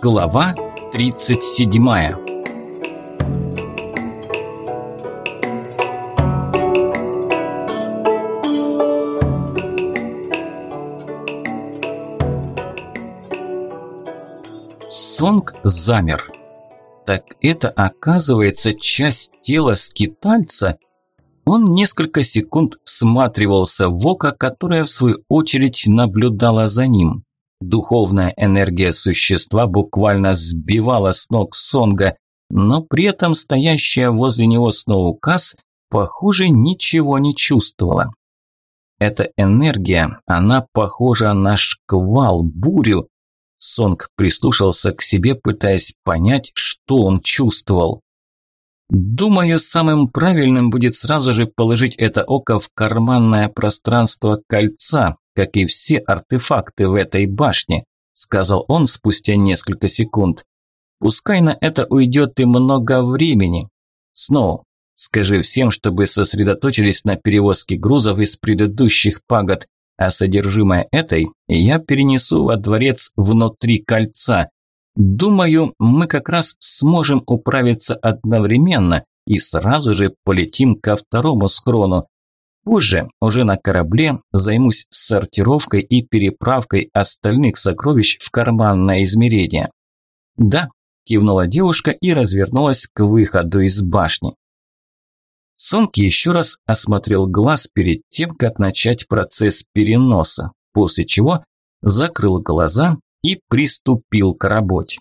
Глава 37 Сонг замер. Так это оказывается часть тела скитальца? Он несколько секунд всматривался в око, которое в свою очередь наблюдало за ним. Духовная энергия существа буквально сбивала с ног Сонга, но при этом стоящая возле него Сноукас, похоже, ничего не чувствовала. Эта энергия, она похожа на шквал, бурю. Сонг прислушался к себе, пытаясь понять, что он чувствовал. Думаю, самым правильным будет сразу же положить это око в карманное пространство кольца, как и все артефакты в этой башне», – сказал он спустя несколько секунд. «Пускай на это уйдет и много времени. Сноу, скажи всем, чтобы сосредоточились на перевозке грузов из предыдущих пагод, а содержимое этой я перенесу во дворец внутри кольца. Думаю, мы как раз сможем управиться одновременно и сразу же полетим ко второму схрону. Позже, уже на корабле, займусь сортировкой и переправкой остальных сокровищ в карманное измерение. Да, кивнула девушка и развернулась к выходу из башни. Сонг еще раз осмотрел глаз перед тем, как начать процесс переноса, после чего закрыл глаза и приступил к работе.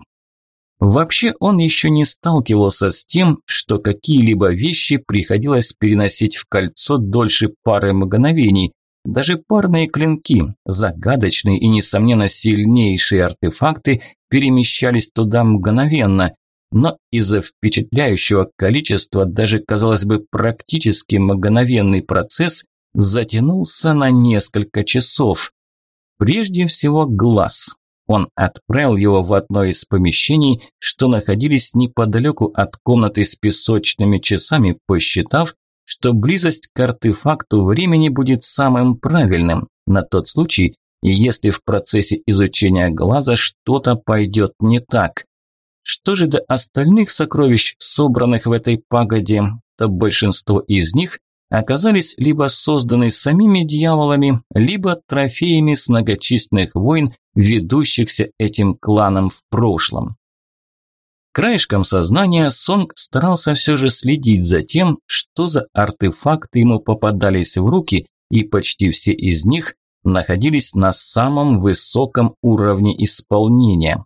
Вообще он еще не сталкивался с тем, что какие-либо вещи приходилось переносить в кольцо дольше пары мгновений. Даже парные клинки, загадочные и, несомненно, сильнейшие артефакты перемещались туда мгновенно. Но из-за впечатляющего количества даже, казалось бы, практически мгновенный процесс затянулся на несколько часов. Прежде всего глаз. Он отправил его в одно из помещений, что находились неподалеку от комнаты с песочными часами, посчитав, что близость к артефакту времени будет самым правильным на тот случай, если в процессе изучения глаза что-то пойдет не так. Что же до остальных сокровищ, собранных в этой пагоде, то большинство из них оказались либо созданы самими дьяволами, либо трофеями с многочисленных войн, ведущихся этим кланом в прошлом. Краешком сознания Сонг старался все же следить за тем, что за артефакты ему попадались в руки, и почти все из них находились на самом высоком уровне исполнения.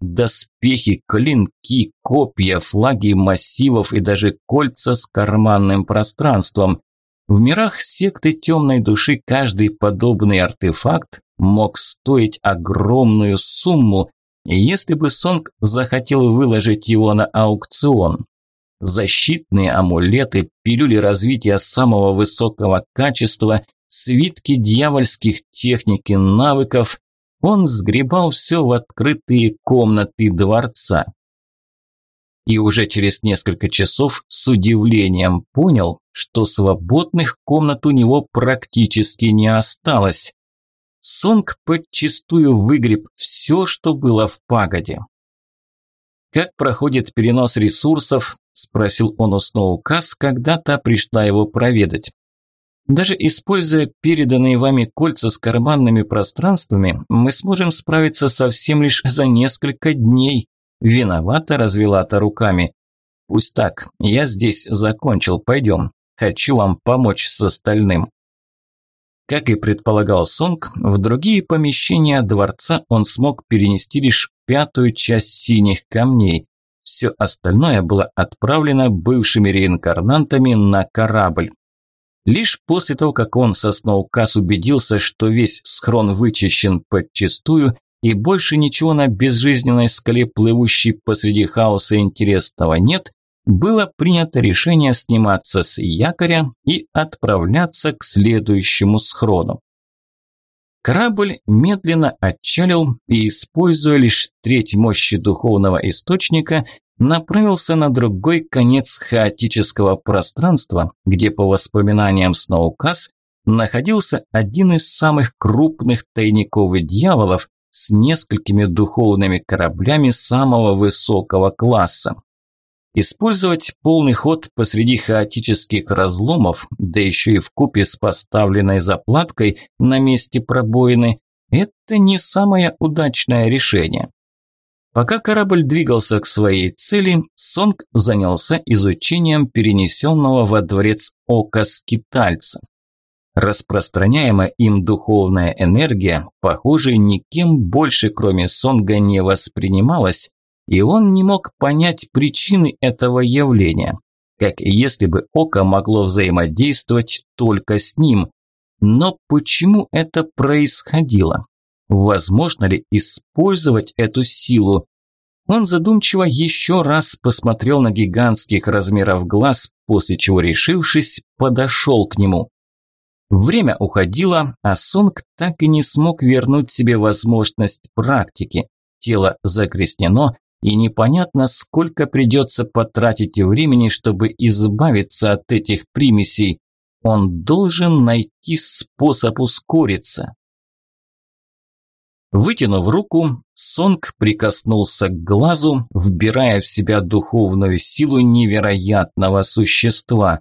Доспехи, клинки, копья, флаги массивов и даже кольца с карманным пространством. В мирах секты темной души каждый подобный артефакт мог стоить огромную сумму, если бы Сонг захотел выложить его на аукцион. Защитные амулеты, пилюли развития самого высокого качества, свитки дьявольских техник и навыков, он сгребал все в открытые комнаты дворца. И уже через несколько часов с удивлением понял, что свободных комнат у него практически не осталось. Сонг подчистую выгреб все, что было в пагоде. «Как проходит перенос ресурсов?» – спросил он у Сноукас, когда та пришла его проведать. Даже используя переданные вами кольца с карманными пространствами, мы сможем справиться совсем лишь за несколько дней. Виновата развела-то руками. Пусть так, я здесь закончил, пойдем. Хочу вам помочь с остальным. Как и предполагал Сонг, в другие помещения дворца он смог перенести лишь пятую часть синих камней. Все остальное было отправлено бывшими реинкарнантами на корабль. Лишь после того, как он со Сноукас убедился, что весь схрон вычищен подчистую и больше ничего на безжизненной скале, плывущей посреди хаоса интересного нет, было принято решение сниматься с якоря и отправляться к следующему схрону. Корабль медленно отчалил и, используя лишь треть мощи духовного источника, направился на другой конец хаотического пространства, где, по воспоминаниям Сноукас, находился один из самых крупных тайниковых дьяволов, с несколькими духовными кораблями самого высокого класса. Использовать полный ход посреди хаотических разломов, да еще и в купе с поставленной заплаткой на месте пробоины, это не самое удачное решение. Пока корабль двигался к своей цели, Сонг занялся изучением перенесенного во дворец ока скитальца. Распространяемая им духовная энергия, похоже, никем больше, кроме Сонга, не воспринималась, и он не мог понять причины этого явления, как если бы око могло взаимодействовать только с ним. Но почему это происходило? Возможно ли использовать эту силу? Он задумчиво еще раз посмотрел на гигантских размеров глаз, после чего, решившись, подошел к нему. Время уходило, а Сонг так и не смог вернуть себе возможность практики. Тело загрязнено, и непонятно, сколько придется потратить времени, чтобы избавиться от этих примесей. Он должен найти способ ускориться. Вытянув руку, Сонг прикоснулся к глазу, вбирая в себя духовную силу невероятного существа.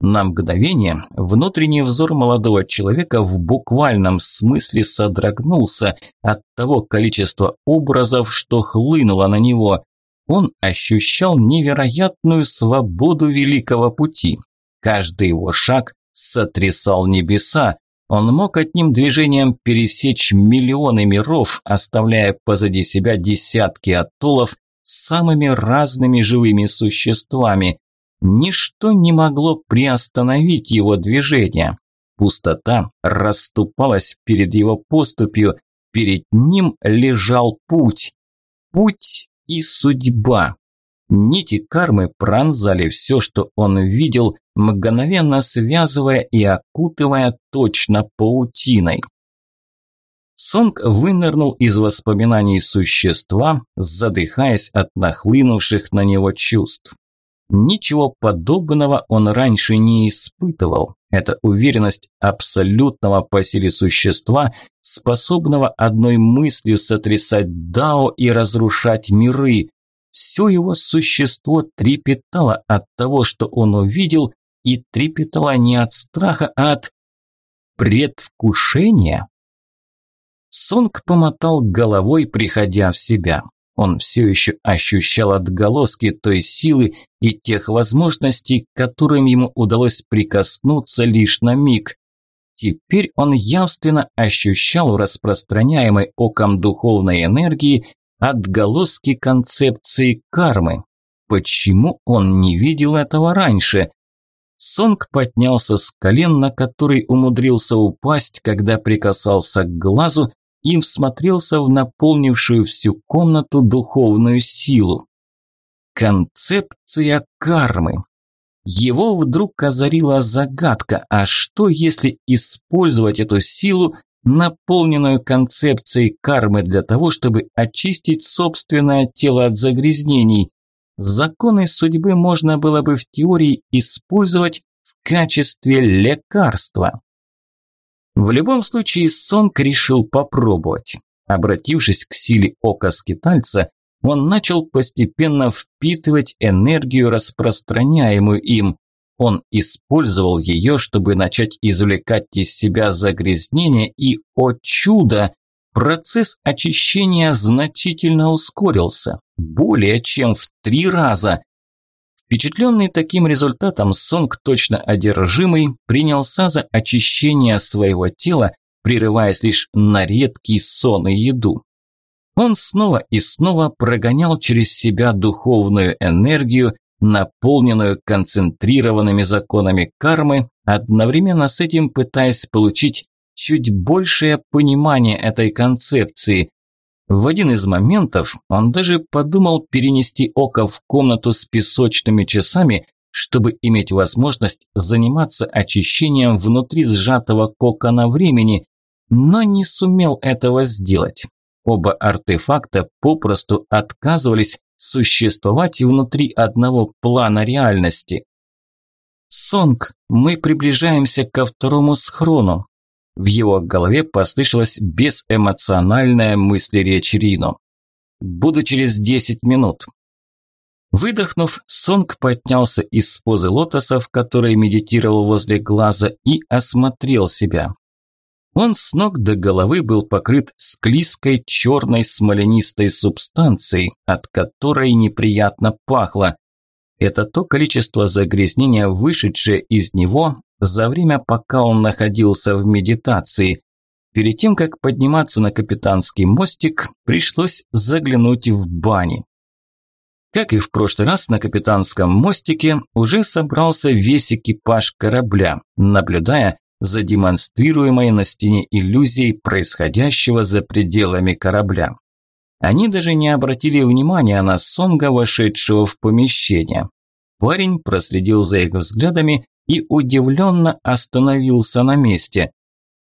На мгновение внутренний взор молодого человека в буквальном смысле содрогнулся от того количества образов, что хлынуло на него. Он ощущал невероятную свободу великого пути. Каждый его шаг сотрясал небеса. Он мог одним движением пересечь миллионы миров, оставляя позади себя десятки атоллов с самыми разными живыми существами. Ничто не могло приостановить его движение. Пустота расступалась перед его поступью, перед ним лежал путь. Путь и судьба. Нити кармы пронзали все, что он видел, мгновенно связывая и окутывая точно паутиной. Сонг вынырнул из воспоминаний существа, задыхаясь от нахлынувших на него чувств. Ничего подобного он раньше не испытывал. Это уверенность абсолютного по силе существа, способного одной мыслью сотрясать Дао и разрушать миры. Все его существо трепетало от того, что он увидел, и трепетало не от страха, а от предвкушения. Сонг помотал головой, приходя в себя. Он все еще ощущал отголоски той силы и тех возможностей, к которым ему удалось прикоснуться лишь на миг. Теперь он явственно ощущал распространяемой оком духовной энергии отголоски концепции кармы. Почему он не видел этого раньше? Сонг поднялся с колен, на который умудрился упасть, когда прикасался к глазу, и всмотрелся в наполнившую всю комнату духовную силу. Концепция кармы. Его вдруг озарила загадка, а что если использовать эту силу, наполненную концепцией кармы для того, чтобы очистить собственное тело от загрязнений? Законы судьбы можно было бы в теории использовать в качестве лекарства. В любом случае, Сонг решил попробовать. Обратившись к силе ока скитальца, он начал постепенно впитывать энергию, распространяемую им. Он использовал ее, чтобы начать извлекать из себя загрязнение, и, о чудо, процесс очищения значительно ускорился, более чем в три раза. Впечатленный таким результатом, Сонг, точно одержимый, принялся за очищение своего тела, прерываясь лишь на редкий сон и еду. Он снова и снова прогонял через себя духовную энергию, наполненную концентрированными законами кармы, одновременно с этим пытаясь получить чуть большее понимание этой концепции, в один из моментов он даже подумал перенести око в комнату с песочными часами, чтобы иметь возможность заниматься очищением внутри сжатого кокона времени, но не сумел этого сделать. Оба артефакта попросту отказывались существовать внутри одного плана реальности. «Сонг, мы приближаемся ко второму схрону. В его голове послышалась безэмоциональная мысль-речь Рино. «Буду через десять минут». Выдохнув, Сонг поднялся из позы лотоса, в которой медитировал возле глаза, и осмотрел себя. Он с ног до головы был покрыт склизкой черной смоленистой субстанцией, от которой неприятно пахло. Это то количество загрязнения, вышедшее из него за время, пока он находился в медитации. Перед тем, как подниматься на капитанский мостик, пришлось заглянуть в бани. Как и в прошлый раз на капитанском мостике уже собрался весь экипаж корабля, наблюдая за демонстрируемой на стене иллюзией происходящего за пределами корабля. Они даже не обратили внимания на Сонга, вошедшего в помещение. Парень проследил за их взглядами и удивленно остановился на месте.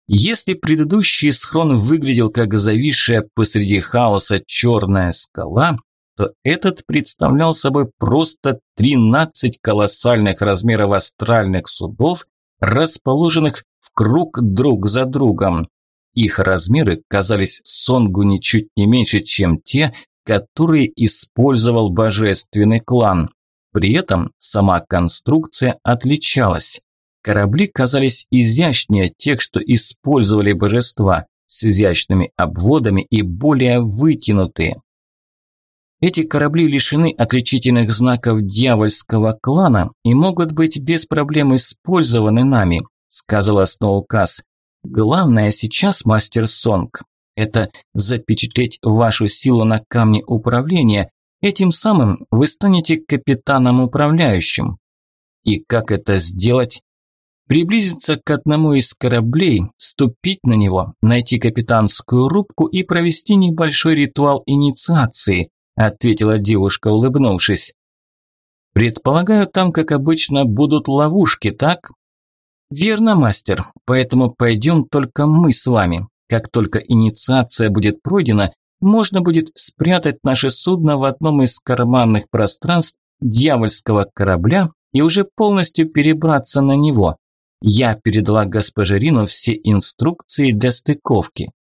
Если предыдущий схрон выглядел как зависшая посреди хаоса черная скала, то этот представлял собой просто 13 колоссальных размеров астральных судов, расположенных в круг друг за другом. Их размеры казались Сонгу ничуть не меньше, чем те, которые использовал божественный клан. При этом сама конструкция отличалась. Корабли казались изящнее тех, что использовали божества, с изящными обводами и более вытянутые. Эти корабли лишены отличительных знаков дьявольского клана и могут быть без проблем использованы нами, сказала Сноукас. Главное сейчас, мастер Сонг, это запечатлеть вашу силу на камне управления. Этим самым вы станете капитаном-управляющим. И как это сделать? Приблизиться к одному из кораблей, ступить на него, найти капитанскую рубку и провести небольшой ритуал инициации –– ответила девушка, улыбнувшись. «Предполагаю, там, как обычно, будут ловушки, так?» «Верно, мастер, поэтому пойдем только мы с вами. Как только инициация будет пройдена, можно будет спрятать наше судно в одном из карманных пространств дьявольского корабля и уже полностью перебраться на него. Я передала госпоже Рину все инструкции для стыковки.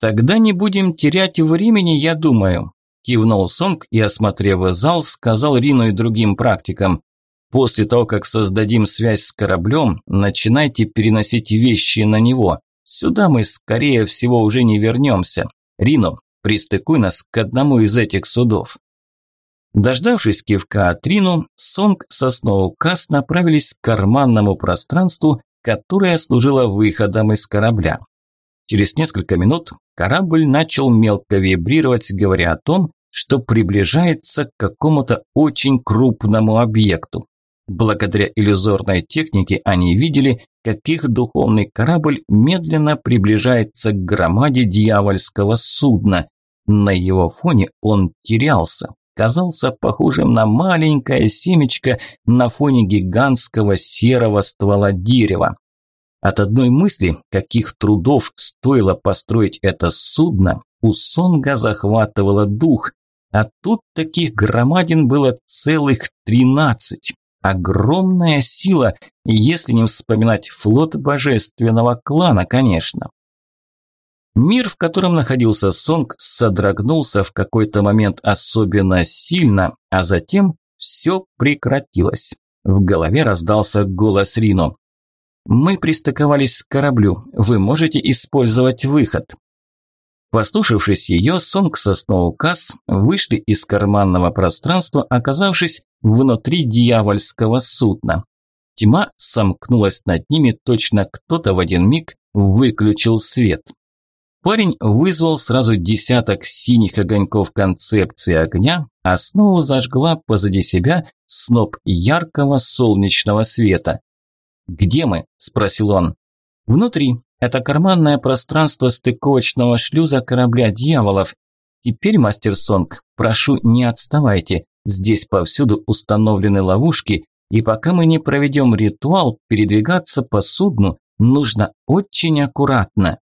«Тогда не будем терять времени, я думаю», – кивнул Сонг и, осмотрев зал, сказал Рину и другим практикам. «После того, как создадим связь с кораблем, начинайте переносить вещи на него. Сюда мы, скорее всего, уже не вернемся. Рино, пристыкуй нас к одному из этих судов». Дождавшись кивка от Рину, Сонг со Сноукас направились к карманному пространству, которое служило выходом из корабля. Через несколько минут корабль начал мелко вибрировать, говоря о том, что приближается к какому-то очень крупному объекту. Благодаря иллюзорной технике они видели, как их духовный корабль медленно приближается к громаде дьявольского судна. На его фоне он терялся, казался похожим на маленькое семечко на фоне гигантского серого ствола дерева. От одной мысли, каких трудов стоило построить это судно, у Сонга захватывало дух. А тут таких громадин было целых тринадцать. Огромная сила, если не вспоминать флот божественного клана, конечно. Мир, в котором находился Сонг, содрогнулся в какой-то момент особенно сильно, а затем все прекратилось. В голове раздался голос Рино. Мы пристыковались к кораблю. Вы можете использовать выход. Послушавшись ее, Сонг со Сноукас вышли из карманного пространства, оказавшись внутри дьявольского судна. Тьма сомкнулась над ними, точно кто-то в один миг выключил свет. Парень вызвал сразу десяток синих огоньков концепции огня, а снова зажгла позади себя сноп яркого солнечного света. «Где мы?» – спросил он. «Внутри. Это карманное пространство стыковочного шлюза корабля дьяволов. Теперь, мастер Сонг, прошу, не отставайте. Здесь повсюду установлены ловушки, и пока мы не проведем ритуал, передвигаться по судну нужно очень аккуратно».